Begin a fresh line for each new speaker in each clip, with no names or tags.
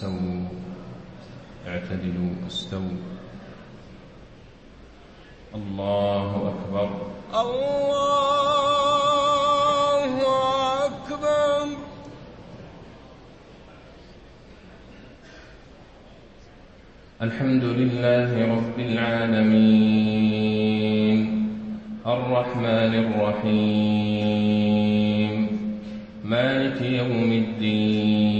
استووا. اعتدلوا استووا الله أكبر.
الله أكبر.
الحمد لله رب العالمين. الرحمن الرحيم. مالك يوم الدين.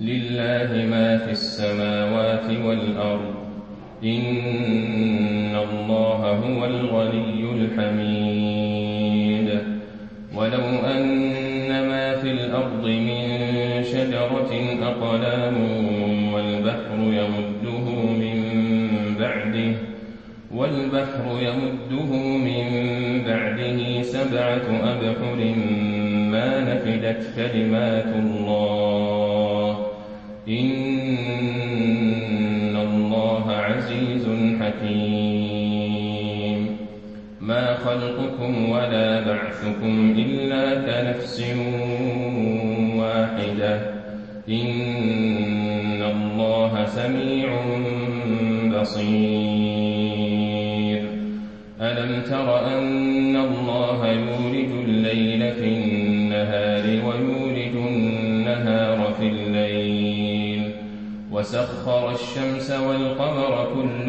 لله ما في السماوات والأرض. إن الله هو الغني الحميد. ولو أن ما في الأرض من شجرة أقلام والبحر يمده من بعده والبحر يمده من بعده سبعة أبحر ما نفدت كلمات الله. إن الله عزيز حكيم. ما خلقكم ولا بعثكم إلا كنفس واحدة. إن الله سميع بصير. ألم تر أن الله يولج الليل في وسخر الشمس والقمر كل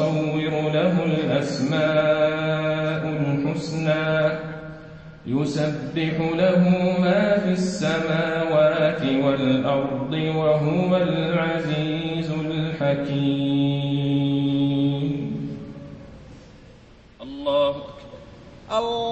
المصور له الأسماء الحسنى يسبح له ما في السماوات والأرض وهو العزيز الحكيم. الله أكبر.
الله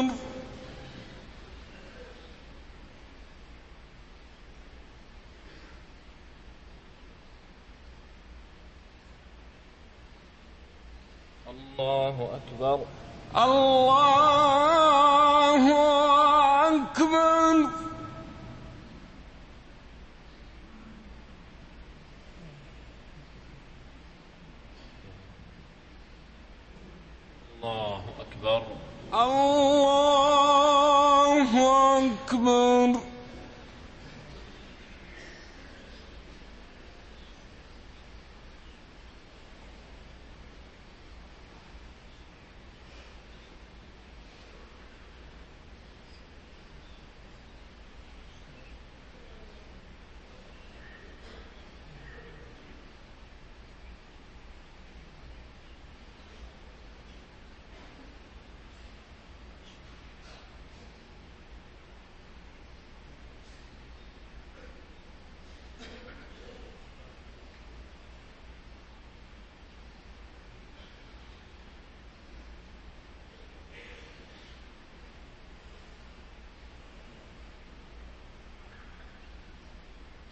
أكبر
الله أكبر.
الله أكبر.
الله أكبر.
الله أكبر